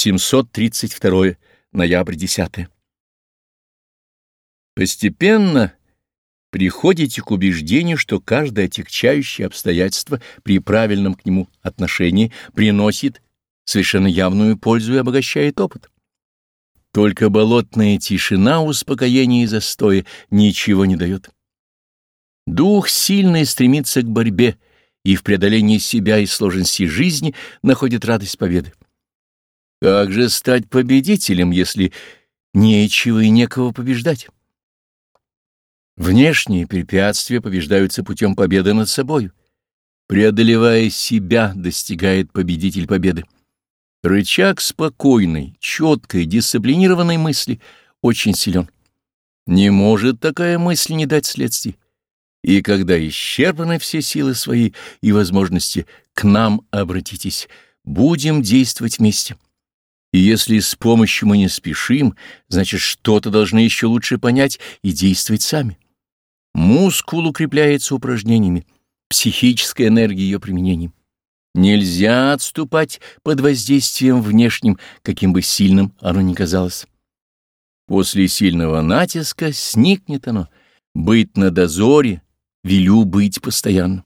732 ноябрь 10 Постепенно приходите к убеждению, что каждое отягчающее обстоятельство при правильном к нему отношении приносит совершенно явную пользу и обогащает опыт. Только болотная тишина, успокоения и застоя ничего не дает. Дух сильный стремится к борьбе и в преодолении себя и сложности жизни находит радость победы. Как же стать победителем, если нечего и некого побеждать? Внешние препятствия побеждаются путем победы над собой. Преодолевая себя, достигает победитель победы. Рычаг спокойной, четкой, дисциплинированной мысли очень силен. Не может такая мысль не дать следствий. И когда исчерпаны все силы свои и возможности, к нам обратитесь, будем действовать вместе. И если с помощью мы не спешим, значит, что-то должны еще лучше понять и действовать сами. Мускул укрепляется упражнениями, психическая энергия ее применением. Нельзя отступать под воздействием внешним, каким бы сильным оно ни казалось. После сильного натиска сникнет оно. Быть на дозоре, велю быть постоянно.